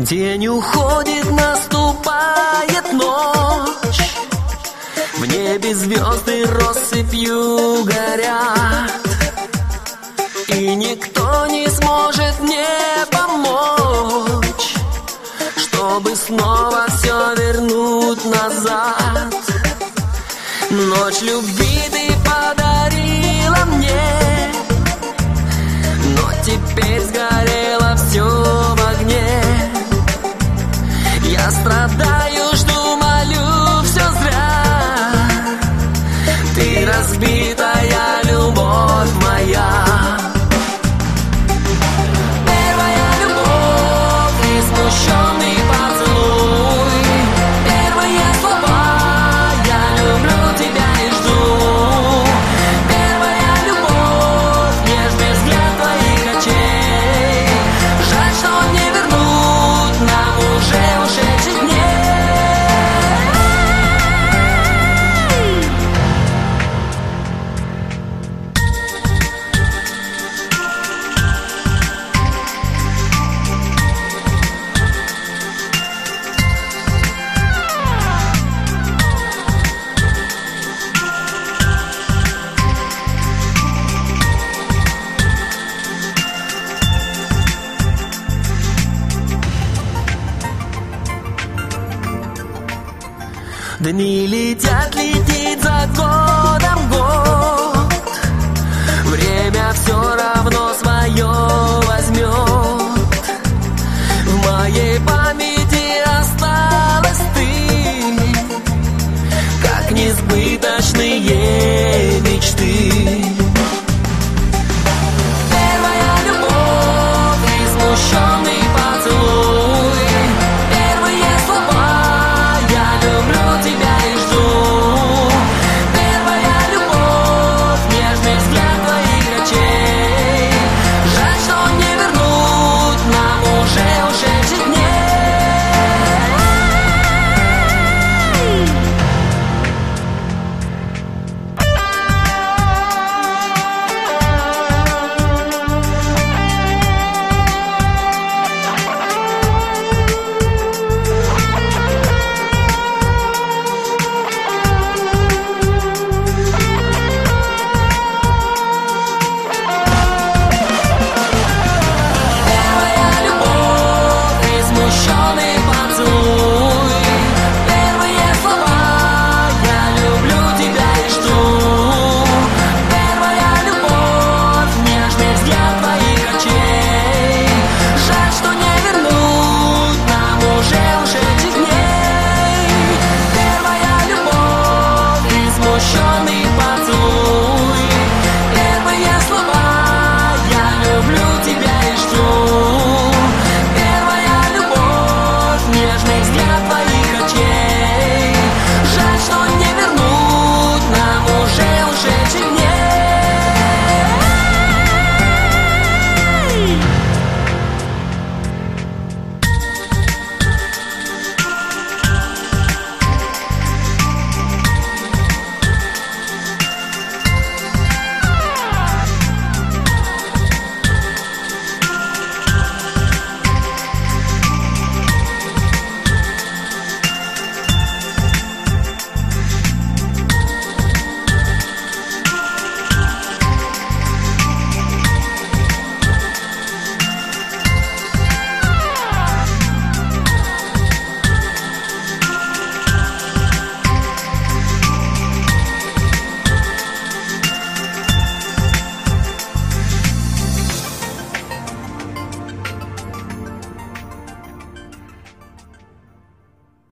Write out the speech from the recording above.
День уходит, наступает ночь. В небе звезды россыпью горят. И никто не сможет мне помочь Чтобы снова все вернуть назад. Ночь любви ты подарила мне Дни летят, летит за годом год